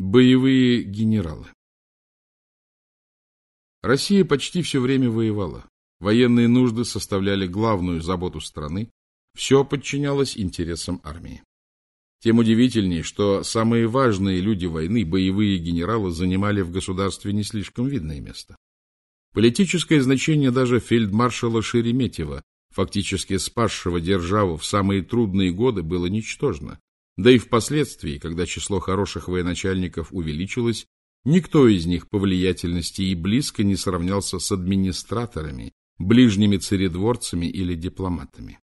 Боевые генералы Россия почти все время воевала. Военные нужды составляли главную заботу страны, все подчинялось интересам армии. Тем удивительнее, что самые важные люди войны, боевые генералы, занимали в государстве не слишком видное место. Политическое значение даже фельдмаршала Шереметьева, фактически спасшего державу в самые трудные годы, было ничтожно. Да и впоследствии, когда число хороших военачальников увеличилось, никто из них по влиятельности и близко не сравнялся с администраторами, ближними царедворцами или дипломатами.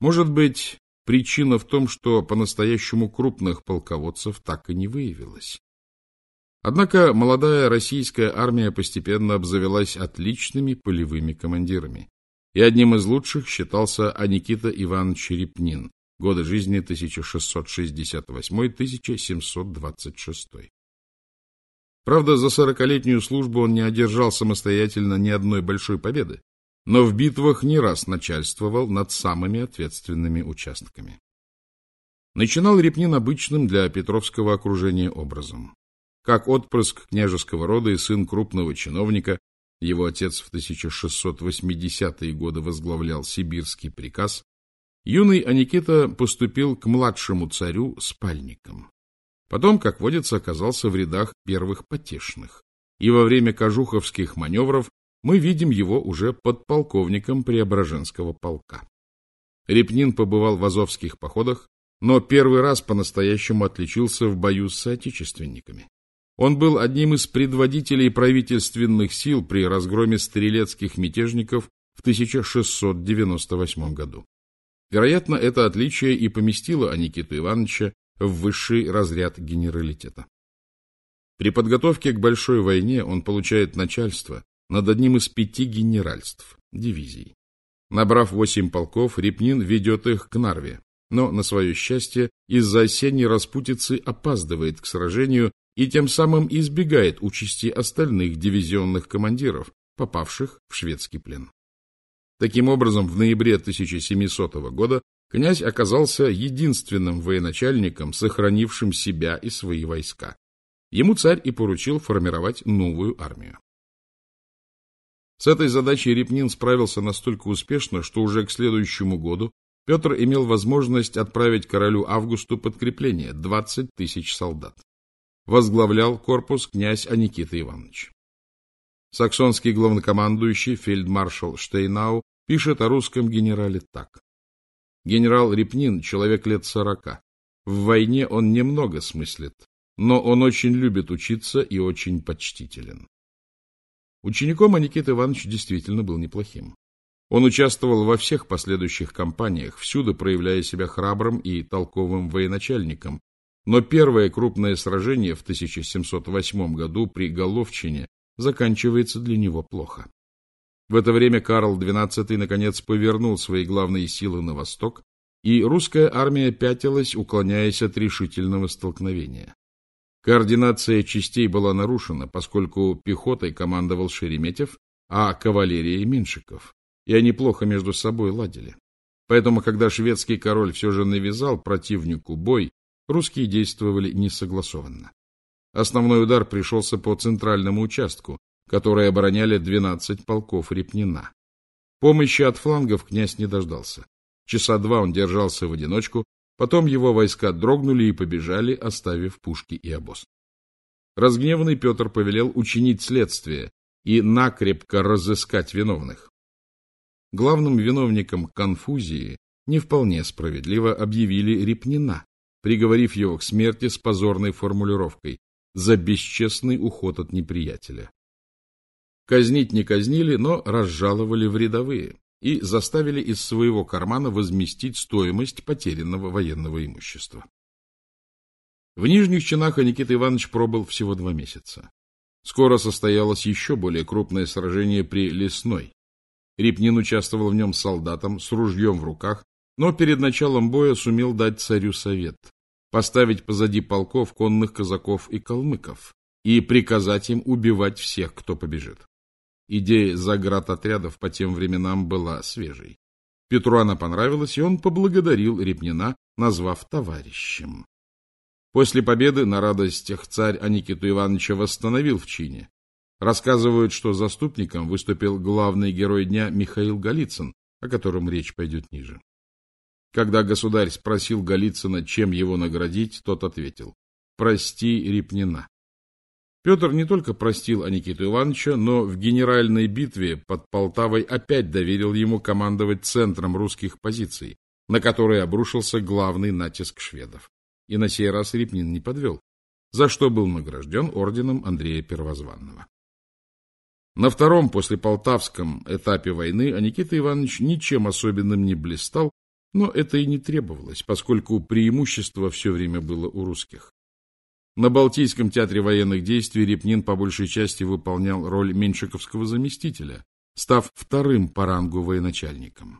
Может быть, причина в том, что по-настоящему крупных полководцев так и не выявилось. Однако молодая российская армия постепенно обзавелась отличными полевыми командирами, и одним из лучших считался Аникита Иванович Репнин, годы жизни 1668-1726. Правда, за сорокалетнюю службу он не одержал самостоятельно ни одной большой победы, но в битвах не раз начальствовал над самыми ответственными участками. Начинал Репнин обычным для Петровского окружения образом. Как отпрыск княжеского рода и сын крупного чиновника, его отец в 1680-е годы возглавлял сибирский приказ, Юный Аникита поступил к младшему царю спальником. Потом, как водится, оказался в рядах первых потешных. И во время кожуховских маневров мы видим его уже подполковником Преображенского полка. Репнин побывал в азовских походах, но первый раз по-настоящему отличился в бою с соотечественниками. Он был одним из предводителей правительственных сил при разгроме стрелецких мятежников в 1698 году. Вероятно, это отличие и поместило Аникиту Ивановича в высший разряд генералитета. При подготовке к большой войне он получает начальство над одним из пяти генеральств, дивизий. Набрав восемь полков, Репнин ведет их к Нарве, но, на свое счастье, из-за осенней распутицы опаздывает к сражению и тем самым избегает участи остальных дивизионных командиров, попавших в шведский плен. Таким образом, в ноябре 1700 года князь оказался единственным военачальником, сохранившим себя и свои войска. Ему царь и поручил формировать новую армию. С этой задачей Репнин справился настолько успешно, что уже к следующему году Петр имел возможность отправить королю Августу подкрепление – 20 тысяч солдат. Возглавлял корпус князь Аникита Иванович. Саксонский главнокомандующий фельдмаршал Штейнау пишет о русском генерале так. Генерал Репнин – человек лет сорока. В войне он немного смыслит, но он очень любит учиться и очень почтителен. Учеником Аникит Иванович действительно был неплохим. Он участвовал во всех последующих кампаниях, всюду проявляя себя храбрым и толковым военачальником, но первое крупное сражение в 1708 году при Головчине заканчивается для него плохо. В это время Карл XII наконец повернул свои главные силы на восток, и русская армия пятилась, уклоняясь от решительного столкновения. Координация частей была нарушена, поскольку пехотой командовал Шереметьев, а кавалерией Меншиков, и они плохо между собой ладили. Поэтому, когда шведский король все же навязал противнику бой, русские действовали несогласованно. Основной удар пришелся по центральному участку, который обороняли 12 полков Репнина. Помощи от флангов князь не дождался. Часа два он держался в одиночку, потом его войска дрогнули и побежали, оставив пушки и обоз. Разгневанный Петр повелел учинить следствие и накрепко разыскать виновных. Главным виновником конфузии не вполне справедливо объявили Репнина, приговорив его к смерти с позорной формулировкой за бесчестный уход от неприятеля. Казнить не казнили, но разжаловали в рядовые и заставили из своего кармана возместить стоимость потерянного военного имущества. В нижних чинах Никита Иванович пробыл всего два месяца. Скоро состоялось еще более крупное сражение при Лесной. Репнин участвовал в нем солдатом с ружьем в руках, но перед началом боя сумел дать царю совет поставить позади полков конных казаков и калмыков и приказать им убивать всех, кто побежит. Идея заградотрядов по тем временам была свежей. Петру она понравилась, и он поблагодарил Репнина, назвав товарищем. После победы на радостях царь Аникиту Ивановича восстановил в чине. Рассказывают, что заступником выступил главный герой дня Михаил Голицын, о котором речь пойдет ниже. Когда государь спросил Голицына, чем его наградить, тот ответил «Прости Репнина». Петр не только простил Аникиту Ивановича, но в генеральной битве под Полтавой опять доверил ему командовать центром русских позиций, на которые обрушился главный натиск шведов. И на сей раз Репнин не подвел, за что был награжден орденом Андрея Первозванного. На втором после Полтавском этапе войны Аникита Иванович ничем особенным не блистал, но это и не требовалось, поскольку преимущество все время было у русских. На Балтийском театре военных действий Репнин по большей части выполнял роль меньшиковского заместителя, став вторым по рангу военачальником.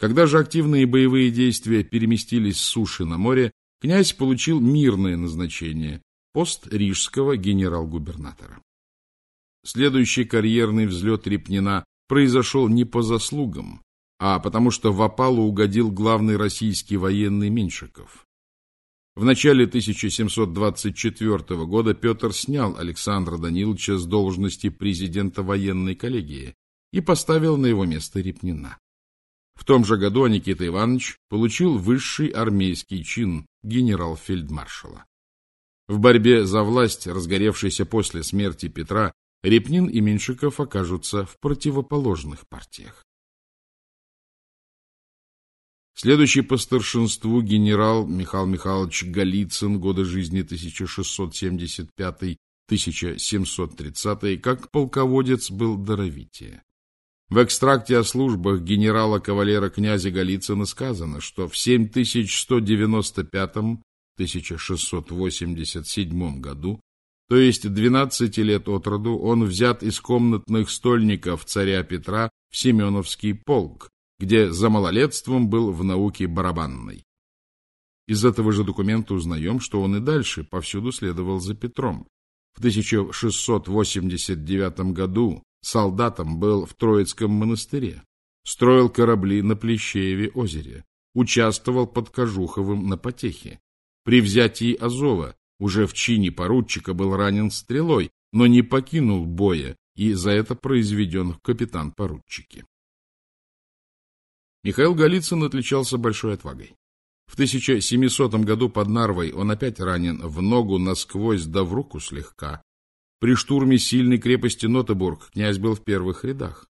Когда же активные боевые действия переместились с суши на море, князь получил мирное назначение – пост рижского генерал-губернатора. Следующий карьерный взлет Репнина произошел не по заслугам, а потому что в опалу угодил главный российский военный Меньшиков. В начале 1724 года Петр снял Александра Даниловича с должности президента военной коллегии и поставил на его место Репнина. В том же году Никита Иванович получил высший армейский чин генерал-фельдмаршала. В борьбе за власть, разгоревшейся после смерти Петра, Репнин и Меньшиков окажутся в противоположных партиях. Следующий по старшинству генерал Михаил Михайлович Голицын, годы жизни 1665-1730, как полководец был даровитее. В экстракте о службах генерала-кавалера князя Голицына сказано, что в 7185-1687 году, то есть 12 лет от роду, он взят из комнатных стольников царя Петра в Семеновский полк, где за малолетством был в науке барабанной. Из этого же документа узнаем, что он и дальше повсюду следовал за Петром. В 1689 году солдатом был в Троицком монастыре, строил корабли на Плещееве озере, участвовал под Кожуховым на Потехе. При взятии Азова уже в чине поручика был ранен стрелой, но не покинул боя и за это произведен в капитан-поручике. Михаил Голицын отличался большой отвагой. В 1700 году под Нарвой он опять ранен в ногу насквозь да в руку слегка. При штурме сильной крепости Нотебург князь был в первых рядах.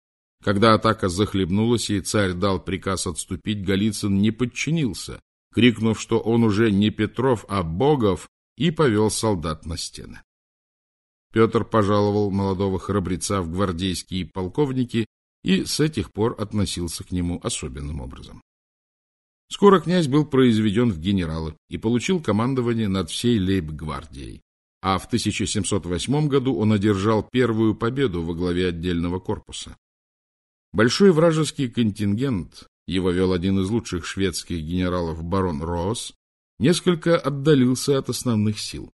Когда атака захлебнулась и царь дал приказ отступить, Голицын не подчинился, крикнув, что он уже не Петров, а Богов, и повел солдат на стены. Петр пожаловал молодого храбреца в гвардейские полковники и с этих пор относился к нему особенным образом. Скоро князь был произведен в генералы и получил командование над всей лейб-гвардией, а в 1708 году он одержал первую победу во главе отдельного корпуса. Большой вражеский контингент, его вел один из лучших шведских генералов барон Роос, несколько отдалился от основных сил,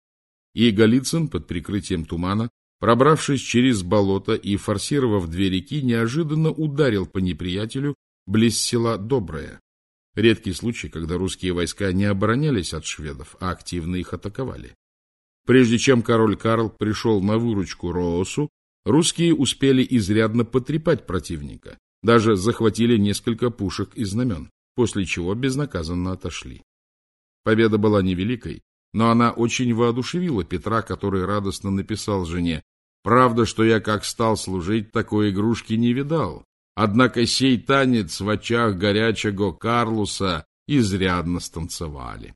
и Голицын под прикрытием тумана Пробравшись через болото и форсировав две реки, неожиданно ударил по неприятелю близ села Доброе. Редкий случай, когда русские войска не оборонялись от шведов, а активно их атаковали. Прежде чем король Карл пришел на выручку Роосу, русские успели изрядно потрепать противника, даже захватили несколько пушек и знамен, после чего безнаказанно отошли. Победа была невеликой, но она очень воодушевила Петра, который радостно написал жене, «Правда, что я, как стал служить, такой игрушки не видал. Однако сей танец в очах горячего Карлуса изрядно станцевали».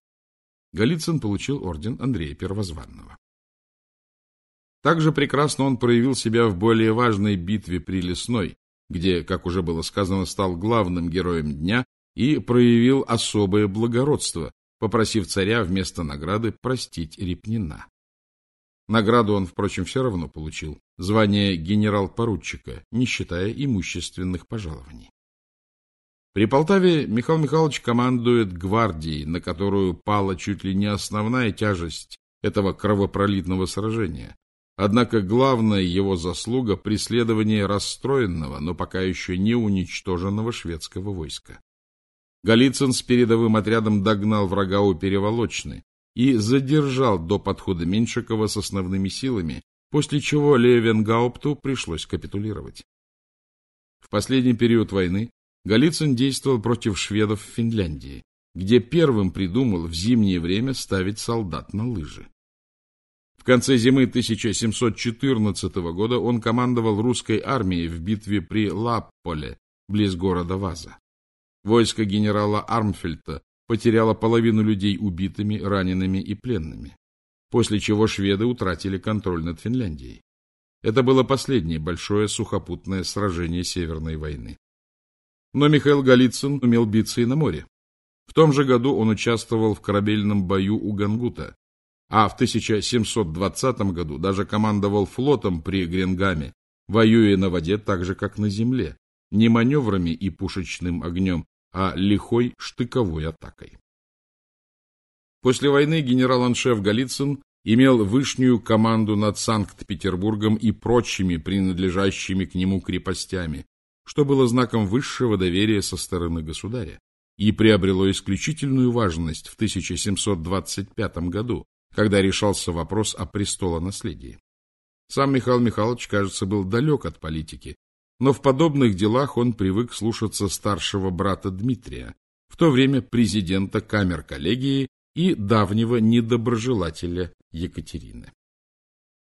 Голицын получил орден Андрея Первозванного. Также прекрасно он проявил себя в более важной битве при Лесной, где, как уже было сказано, стал главным героем дня и проявил особое благородство, попросив царя вместо награды простить Репнина. Награду он, впрочем, все равно получил, звание генерал-поручика, не считая имущественных пожалований. При Полтаве Михаил Михайлович командует гвардией, на которую пала чуть ли не основная тяжесть этого кровопролитного сражения. Однако главная его заслуга – преследование расстроенного, но пока еще не уничтоженного шведского войска. Голицын с передовым отрядом догнал врага у Переволочны, и задержал до подхода Меньшикова с основными силами, после чего Левенгаупту пришлось капитулировать. В последний период войны Голицын действовал против шведов в Финляндии, где первым придумал в зимнее время ставить солдат на лыжи. В конце зимы 1714 года он командовал русской армией в битве при Лапполе, близ города Ваза. Войско генерала Армфельта потеряло половину людей убитыми, ранеными и пленными, после чего шведы утратили контроль над Финляндией. Это было последнее большое сухопутное сражение Северной войны. Но Михаил Голицын умел биться и на море. В том же году он участвовал в корабельном бою у Гангута, а в 1720 году даже командовал флотом при Гренгаме, воюя на воде так же, как на земле, не маневрами и пушечным огнем, а лихой штыковой атакой. После войны генерал-аншеф Голицын имел вышнюю команду над Санкт-Петербургом и прочими принадлежащими к нему крепостями, что было знаком высшего доверия со стороны государя и приобрело исключительную важность в 1725 году, когда решался вопрос о престолонаследии. Сам Михаил Михайлович, кажется, был далек от политики, но в подобных делах он привык слушаться старшего брата Дмитрия, в то время президента камер коллегии и давнего недоброжелателя Екатерины.